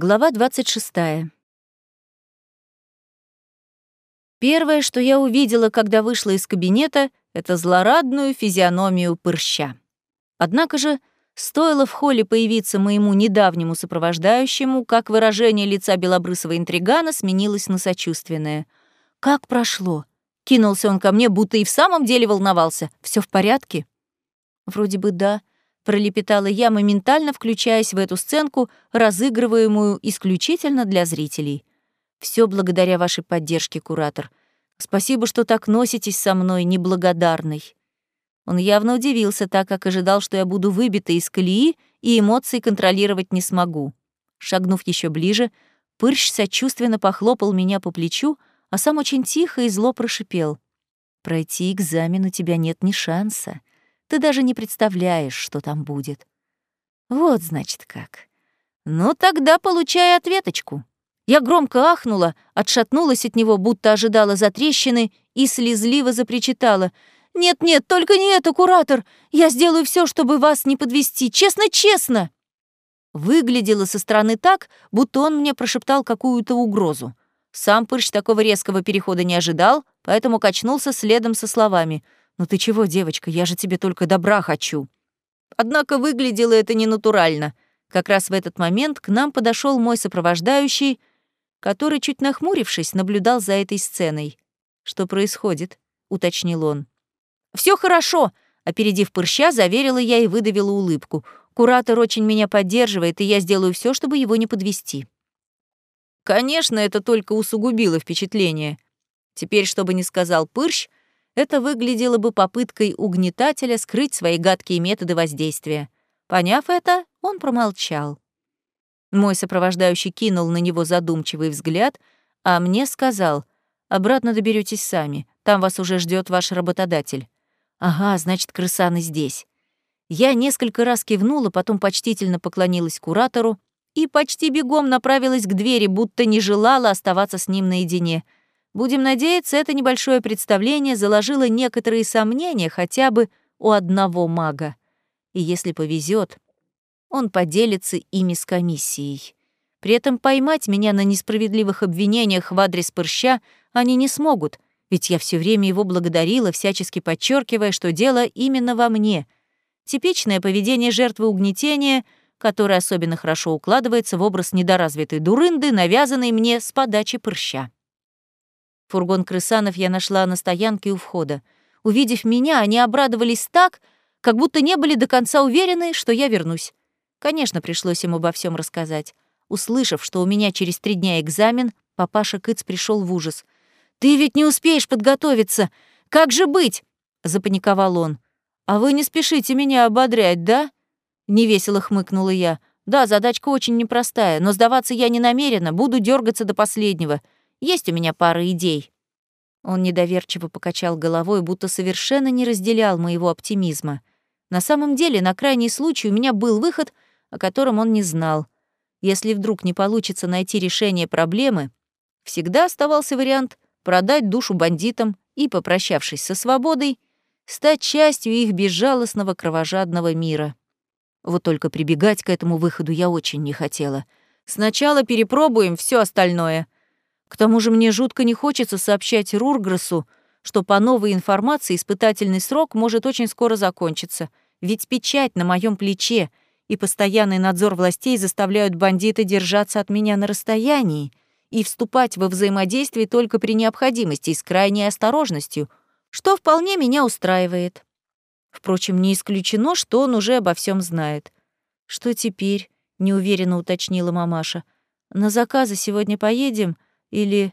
Глава 26. Первое, что я увидела, когда вышла из кабинета, это злорадную физиономию пырща. Однако же, стоило в холле появиться моему недавнему сопровождающему, как выражение лица белобрысого интригана сменилось на сочувственное. «Как прошло?» — кинулся он ко мне, будто и в самом деле волновался. Все в порядке?» «Вроде бы да», пролепетала я, моментально включаясь в эту сценку, разыгрываемую исключительно для зрителей. Все благодаря вашей поддержке, куратор. Спасибо, что так носитесь со мной, неблагодарный. Он явно удивился, так как ожидал, что я буду выбита из колеи и эмоции контролировать не смогу. Шагнув еще ближе, Пырщ сочувственно похлопал меня по плечу, а сам очень тихо и зло прошипел. «Пройти экзамен у тебя нет ни шанса. Ты даже не представляешь, что там будет. Вот, значит, как. Ну, тогда получай ответочку. Я громко ахнула, отшатнулась от него, будто ожидала затрещины, и слезливо запричитала. «Нет-нет, только не это, куратор! Я сделаю все, чтобы вас не подвести, честно-честно!» Выглядело со стороны так, будто он мне прошептал какую-то угрозу. Сам Пырщ такого резкого перехода не ожидал, поэтому качнулся следом со словами — «Ну ты чего, девочка, я же тебе только добра хочу». Однако выглядело это ненатурально. Как раз в этот момент к нам подошел мой сопровождающий, который, чуть нахмурившись, наблюдал за этой сценой. «Что происходит?» — уточнил он. Все хорошо!» — опередив Пырща, заверила я и выдавила улыбку. «Куратор очень меня поддерживает, и я сделаю все, чтобы его не подвести. Конечно, это только усугубило впечатление. Теперь, чтобы не сказал Пырщ, это выглядело бы попыткой угнетателя скрыть свои гадкие методы воздействия. Поняв это, он промолчал. Мой сопровождающий кинул на него задумчивый взгляд, а мне сказал, «Обратно доберетесь сами, там вас уже ждет ваш работодатель». «Ага, значит, крысаны здесь». Я несколько раз кивнула, потом почтительно поклонилась куратору и почти бегом направилась к двери, будто не желала оставаться с ним наедине — Будем надеяться, это небольшое представление заложило некоторые сомнения хотя бы у одного мага. И если повезет, он поделится ими с комиссией. При этом поймать меня на несправедливых обвинениях в адрес Пырща они не смогут, ведь я все время его благодарила, всячески подчеркивая, что дело именно во мне. Типичное поведение жертвы угнетения, которое особенно хорошо укладывается в образ недоразвитой дурынды, навязанной мне с подачи Пырща. Фургон крысанов я нашла на стоянке у входа. Увидев меня, они обрадовались так, как будто не были до конца уверены, что я вернусь. Конечно, пришлось им обо всем рассказать. Услышав, что у меня через три дня экзамен, папаша Кыц пришел в ужас. «Ты ведь не успеешь подготовиться! Как же быть?» — запаниковал он. «А вы не спешите меня ободрять, да?» — невесело хмыкнула я. «Да, задачка очень непростая, но сдаваться я не намерена, буду дергаться до последнего. Есть у меня пара идей». Он недоверчиво покачал головой, будто совершенно не разделял моего оптимизма. На самом деле, на крайний случай у меня был выход, о котором он не знал. Если вдруг не получится найти решение проблемы, всегда оставался вариант продать душу бандитам и, попрощавшись со свободой, стать частью их безжалостного кровожадного мира. Вот только прибегать к этому выходу я очень не хотела. Сначала перепробуем все остальное — к тому же мне жутко не хочется сообщать Рургресу, что по новой информации испытательный срок может очень скоро закончиться, ведь печать на моем плече и постоянный надзор властей заставляют бандита держаться от меня на расстоянии и вступать во взаимодействие только при необходимости и с крайней осторожностью, что вполне меня устраивает. Впрочем, не исключено, что он уже обо всем знает. «Что теперь?» — неуверенно уточнила мамаша. «На заказы сегодня поедем?» Или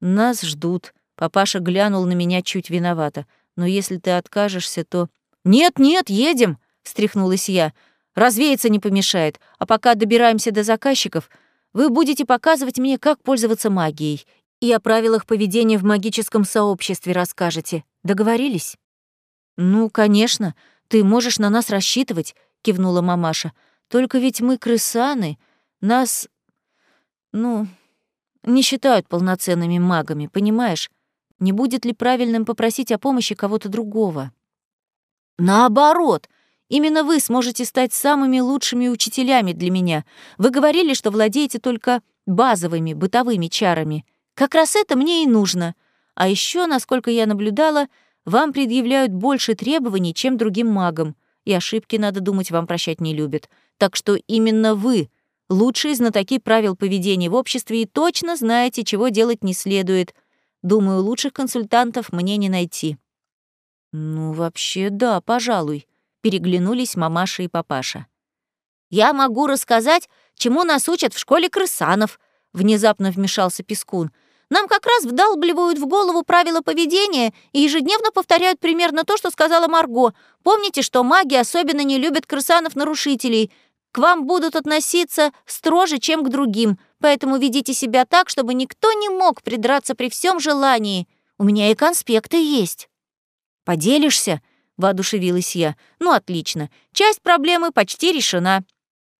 «Нас ждут». Папаша глянул на меня чуть виновато. «Но если ты откажешься, то...» «Нет-нет, едем!» — встряхнулась я. «Развеяться не помешает. А пока добираемся до заказчиков, вы будете показывать мне, как пользоваться магией. И о правилах поведения в магическом сообществе расскажете. Договорились?» «Ну, конечно. Ты можешь на нас рассчитывать», — кивнула мамаша. «Только ведь мы крысаны. Нас... Ну, не считают полноценными магами, понимаешь? Не будет ли правильным попросить о помощи кого-то другого? Наоборот, Именно вы сможете стать самыми лучшими учителями для меня. Вы говорили, что владеете только базовыми бытовыми чарами. Как раз это мне и нужно. А еще, насколько я наблюдала, вам предъявляют больше требований, чем другим магам. И ошибки, надо думать, вам прощать не любят. Так что именно вы — лучшие знатоки правил поведения в обществе и точно знаете, чего делать не следует. Думаю, лучших консультантов мне не найти. Ну, вообще, да, пожалуй переглянулись мамаша и папаша. «Я могу рассказать, чему нас учат в школе крысанов», — внезапно вмешался Пескун. «Нам как раз вдалбливают в голову правила поведения и ежедневно повторяют примерно то, что сказала Марго. Помните, что маги особенно не любят крысанов-нарушителей. К вам будут относиться строже, чем к другим, поэтому ведите себя так, чтобы никто не мог придраться при всем желании. У меня и конспекты есть». «Поделишься?» воодушевилась я. «Ну, отлично. Часть проблемы почти решена.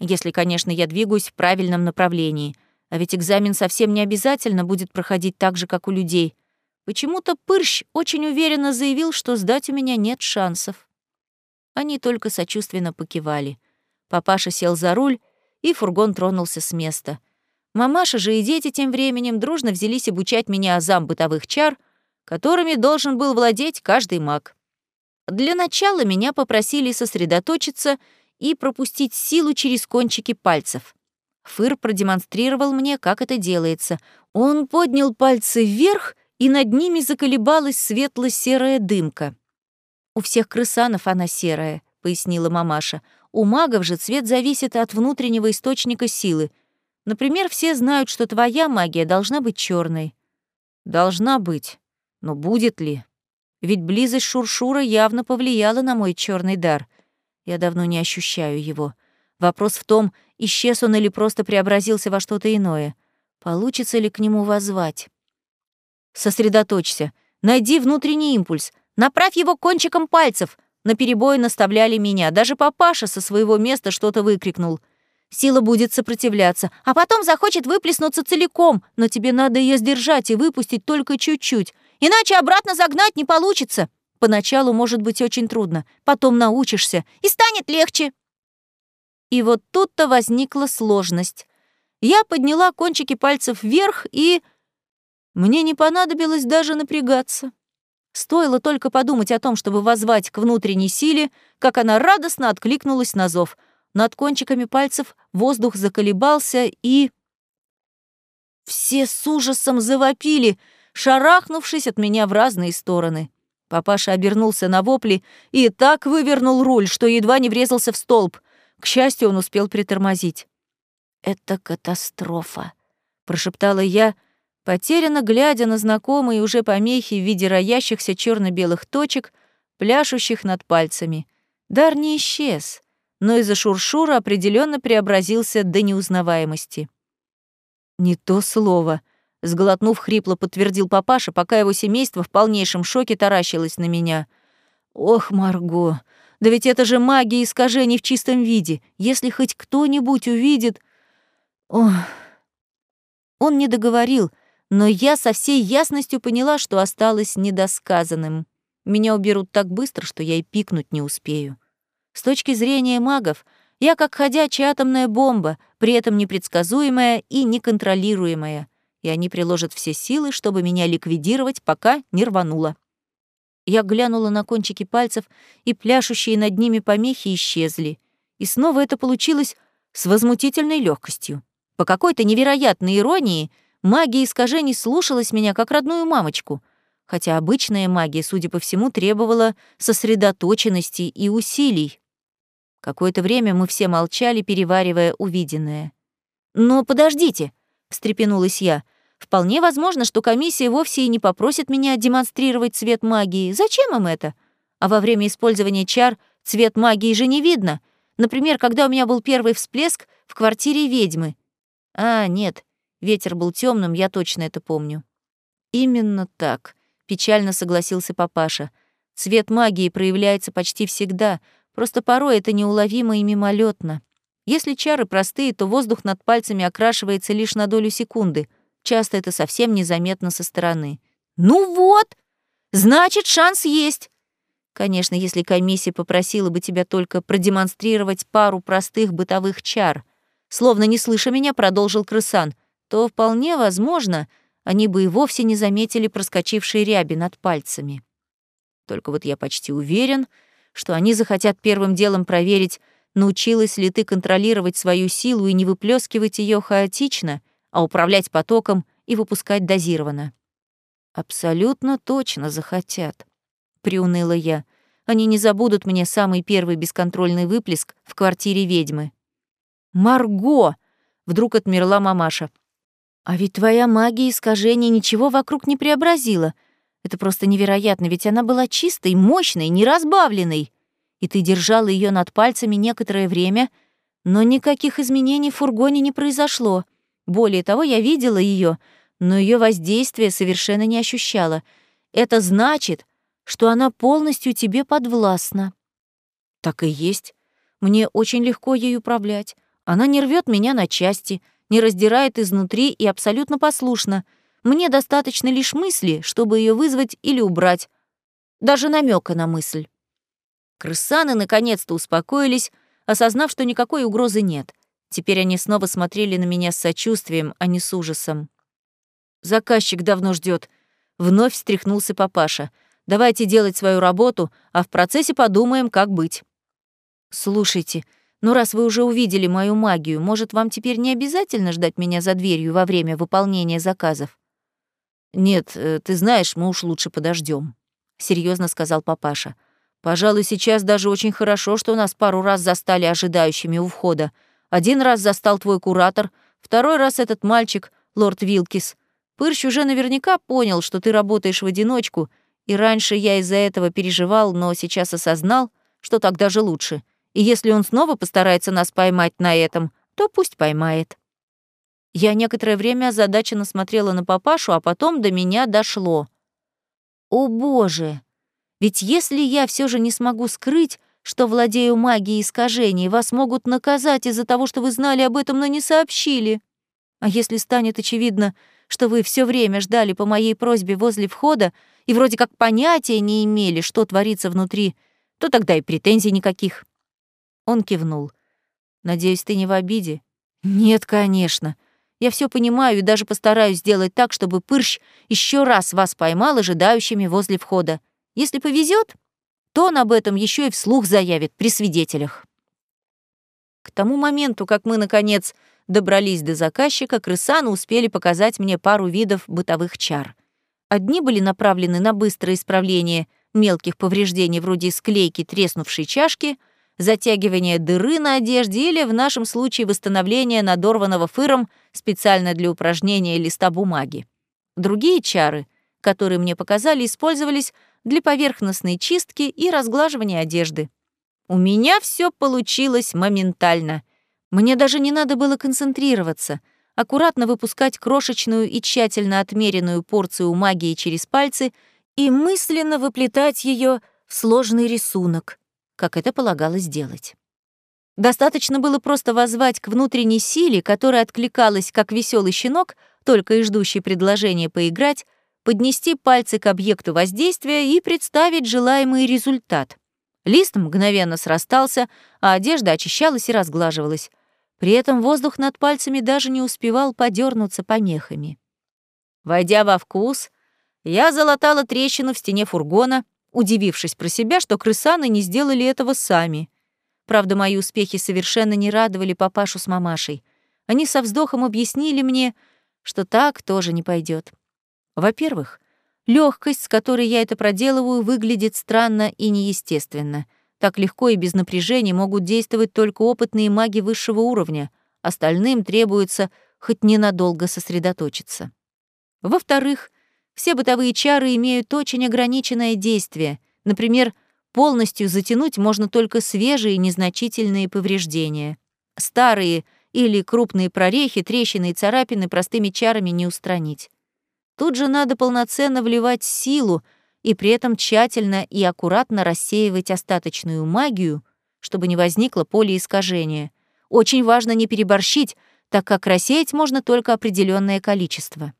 Если, конечно, я двигаюсь в правильном направлении. А ведь экзамен совсем не обязательно будет проходить так же, как у людей. Почему-то Пырщ очень уверенно заявил, что сдать у меня нет шансов». Они только сочувственно покивали. Папаша сел за руль, и фургон тронулся с места. Мамаша же и дети тем временем дружно взялись обучать меня азам бытовых чар, которыми должен был владеть каждый маг. Для начала меня попросили сосредоточиться и пропустить силу через кончики пальцев. Фыр продемонстрировал мне, как это делается. Он поднял пальцы вверх, и над ними заколебалась светло-серая дымка. «У всех крысанов она серая», — пояснила мамаша. «У магов же цвет зависит от внутреннего источника силы. Например, все знают, что твоя магия должна быть черной. «Должна быть. Но будет ли?» Ведь близость Шуршура явно повлияла на мой черный дар. Я давно не ощущаю его. Вопрос в том, исчез он или просто преобразился во что-то иное. Получится ли к нему воззвать? Сосредоточься. Найди внутренний импульс. Направь его кончиком пальцев. На перебой наставляли меня. Даже папаша со своего места что-то выкрикнул. Сила будет сопротивляться, а потом захочет выплеснуться целиком, но тебе надо ее сдержать и выпустить только чуть-чуть. Иначе обратно загнать не получится. Поначалу может быть очень трудно, потом научишься, и станет легче. И вот тут-то возникла сложность. Я подняла кончики пальцев вверх, и... Мне не понадобилось даже напрягаться. Стоило только подумать о том, чтобы возвать к внутренней силе, как она радостно откликнулась на зов. Над кончиками пальцев воздух заколебался, и... Все с ужасом завопили — шарахнувшись от меня в разные стороны. Папаша обернулся на вопли и так вывернул руль, что едва не врезался в столб. К счастью, он успел притормозить. «Это катастрофа», — прошептала я, потерянно глядя на знакомые уже помехи в виде роящихся черно белых точек, пляшущих над пальцами. Дар не исчез, но из-за шуршура определенно преобразился до неузнаваемости. «Не то слово», Сглотнув хрипло, подтвердил папаша, пока его семейство в полнейшем шоке таращилось на меня. «Ох, Марго, да ведь это же магия искажений в чистом виде. Если хоть кто-нибудь увидит...» Ох... Он не договорил, но я со всей ясностью поняла, что осталось недосказанным. Меня уберут так быстро, что я и пикнуть не успею. С точки зрения магов, я как ходячая атомная бомба, при этом непредсказуемая и неконтролируемая и они приложат все силы, чтобы меня ликвидировать, пока не рвануло. Я глянула на кончики пальцев, и пляшущие над ними помехи исчезли. И снова это получилось с возмутительной легкостью. По какой-то невероятной иронии магия искажений слушалась меня как родную мамочку, хотя обычная магия, судя по всему, требовала сосредоточенности и усилий. Какое-то время мы все молчали, переваривая увиденное. «Но подождите», — встрепенулась я, Вполне возможно, что комиссия вовсе и не попросит меня демонстрировать цвет магии. Зачем им это? А во время использования чар цвет магии же не видно. Например, когда у меня был первый всплеск в квартире ведьмы. А, нет, ветер был темным, я точно это помню. Именно так, печально согласился папаша. Цвет магии проявляется почти всегда, просто порой это неуловимо и мимолетно. Если чары простые, то воздух над пальцами окрашивается лишь на долю секунды — Часто это совсем незаметно со стороны. «Ну вот! Значит, шанс есть!» Конечно, если комиссия попросила бы тебя только продемонстрировать пару простых бытовых чар, словно не слыша меня, продолжил крысан, то вполне возможно, они бы и вовсе не заметили проскочившие ряби над пальцами. Только вот я почти уверен, что они захотят первым делом проверить, научилась ли ты контролировать свою силу и не выплескивать ее хаотично, а управлять потоком и выпускать дозированно. Абсолютно точно захотят, приуныла я. Они не забудут мне самый первый бесконтрольный выплеск в квартире ведьмы. Марго! Вдруг отмерла мамаша. А ведь твоя магия искажения ничего вокруг не преобразила. Это просто невероятно, ведь она была чистой, мощной, неразбавленной. И ты держала ее над пальцами некоторое время, но никаких изменений в фургоне не произошло. Более того, я видела ее, но ее воздействие совершенно не ощущала. Это значит, что она полностью тебе подвластна. Так и есть. Мне очень легко ей управлять. Она не рвет меня на части, не раздирает изнутри и абсолютно послушна. Мне достаточно лишь мысли, чтобы ее вызвать или убрать. Даже намека на мысль. Крысаны наконец-то успокоились, осознав, что никакой угрозы нет. Теперь они снова смотрели на меня с сочувствием, а не с ужасом. «Заказчик давно ждет. вновь встряхнулся папаша. «Давайте делать свою работу, а в процессе подумаем, как быть». «Слушайте, ну раз вы уже увидели мою магию, может, вам теперь не обязательно ждать меня за дверью во время выполнения заказов?» «Нет, э, ты знаешь, мы уж лучше подождем, серьезно сказал папаша. «Пожалуй, сейчас даже очень хорошо, что нас пару раз застали ожидающими у входа. Один раз застал твой куратор, второй раз этот мальчик, лорд Вилкис. Пырщ уже наверняка понял, что ты работаешь в одиночку, и раньше я из-за этого переживал, но сейчас осознал, что так даже лучше. И если он снова постарается нас поймать на этом, то пусть поймает». Я некоторое время озадаченно смотрела на папашу, а потом до меня дошло. «О боже! Ведь если я все же не смогу скрыть, что владею магией искажений, вас могут наказать из-за того, что вы знали об этом, но не сообщили. А если станет очевидно, что вы все время ждали по моей просьбе возле входа и вроде как понятия не имели, что творится внутри, то тогда и претензий никаких». Он кивнул. «Надеюсь, ты не в обиде?» «Нет, конечно. Я все понимаю и даже постараюсь сделать так, чтобы Пырщ еще раз вас поймал ожидающими возле входа. Если повезет, то он об этом еще и вслух заявит при свидетелях. К тому моменту, как мы, наконец, добрались до заказчика, крысаны успели показать мне пару видов бытовых чар. Одни были направлены на быстрое исправление мелких повреждений вроде склейки треснувшей чашки — затягивание дыры на одежде или, в нашем случае, восстановление надорванного фыром специально для упражнения листа бумаги. Другие чары, которые мне показали, использовались для поверхностной чистки и разглаживания одежды. У меня все получилось моментально. Мне даже не надо было концентрироваться, аккуратно выпускать крошечную и тщательно отмеренную порцию магии через пальцы и мысленно выплетать ее в сложный рисунок — как это полагалось делать. Достаточно было просто возвать к внутренней силе, которая откликалась как веселый щенок, только и ждущий предложения поиграть, поднести пальцы к объекту воздействия и представить желаемый результат. Лист мгновенно срастался, а одежда очищалась и разглаживалась. При этом воздух над пальцами даже не успевал подернуться помехами. Войдя во вкус, я залатала трещину в стене фургона, удивившись про себя, что крысаны не сделали этого сами. Правда, мои успехи совершенно не радовали папашу с мамашей. Они со вздохом объяснили мне, что так тоже не пойдет. Во-первых, легкость, с которой я это проделываю, выглядит странно и неестественно. Так легко и без напряжения могут действовать только опытные маги высшего уровня, остальным требуется хоть ненадолго сосредоточиться. Во-вторых, все бытовые чары имеют очень ограниченное действие. Например, полностью затянуть можно только свежие незначительные повреждения. Старые или крупные прорехи, трещины и царапины простыми чарами не устранить. Тут же надо полноценно вливать силу и при этом тщательно и аккуратно рассеивать остаточную магию, чтобы не возникло поле искажения. Очень важно не переборщить, так как рассеять можно только определенное количество.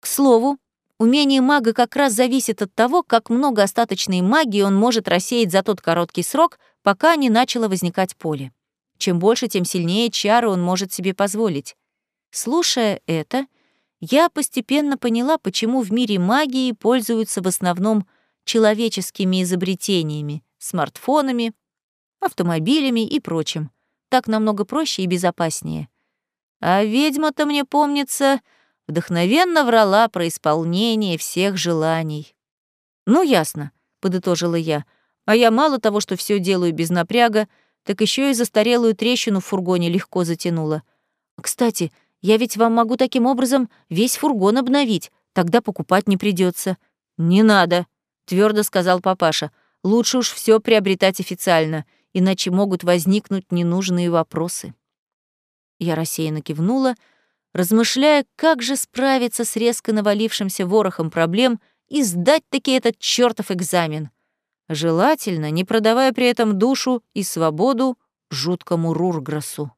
К слову, Умение мага как раз зависит от того, как много остаточной магии он может рассеять за тот короткий срок, пока не начало возникать поле. Чем больше, тем сильнее чары он может себе позволить. Слушая это, я постепенно поняла, почему в мире магии пользуются в основном человеческими изобретениями, смартфонами, автомобилями и прочим. Так намного проще и безопаснее. А ведьма-то, мне помнится, вдохновенно врала про исполнение всех желаний. «Ну, ясно», — подытожила я. «А я мало того, что все делаю без напряга, так еще и застарелую трещину в фургоне легко затянула. Кстати, я ведь вам могу таким образом весь фургон обновить, тогда покупать не придется. «Не надо», — твердо сказал папаша. «Лучше уж все приобретать официально, иначе могут возникнуть ненужные вопросы». Я рассеянно кивнула, размышляя, как же справиться с резко навалившимся ворохом проблем и сдать таки этот чертов экзамен. Желательно, не продавая при этом душу и свободу жуткому Рурграсу.